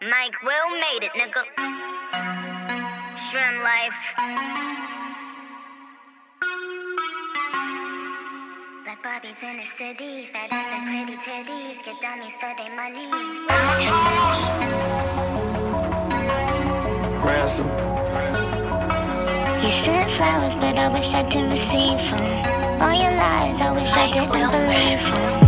Mike Will made it, nigga. Shrimp life. Like Bobby's in the city. Fat ass and pretty titties. Get dummies for their money. Ransom. You sent flowers, but I wish I didn't receive them. All your lies, I wish Mike I didn't believe them.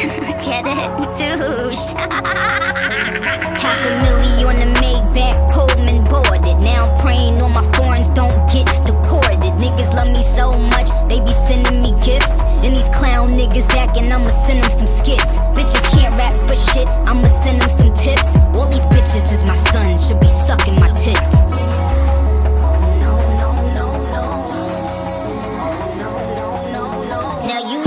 Get it? Douche. Half a million on the Maybach, Pullman boarded. Now I'm praying all my foreigns don't get deported. Niggas love me so much, they be sending me gifts. And these clown niggas acting, I'ma send them some skits. Bitches can't rap for shit, I'ma send them some tips. All these bitches is my son, should be sucking my tits. Now you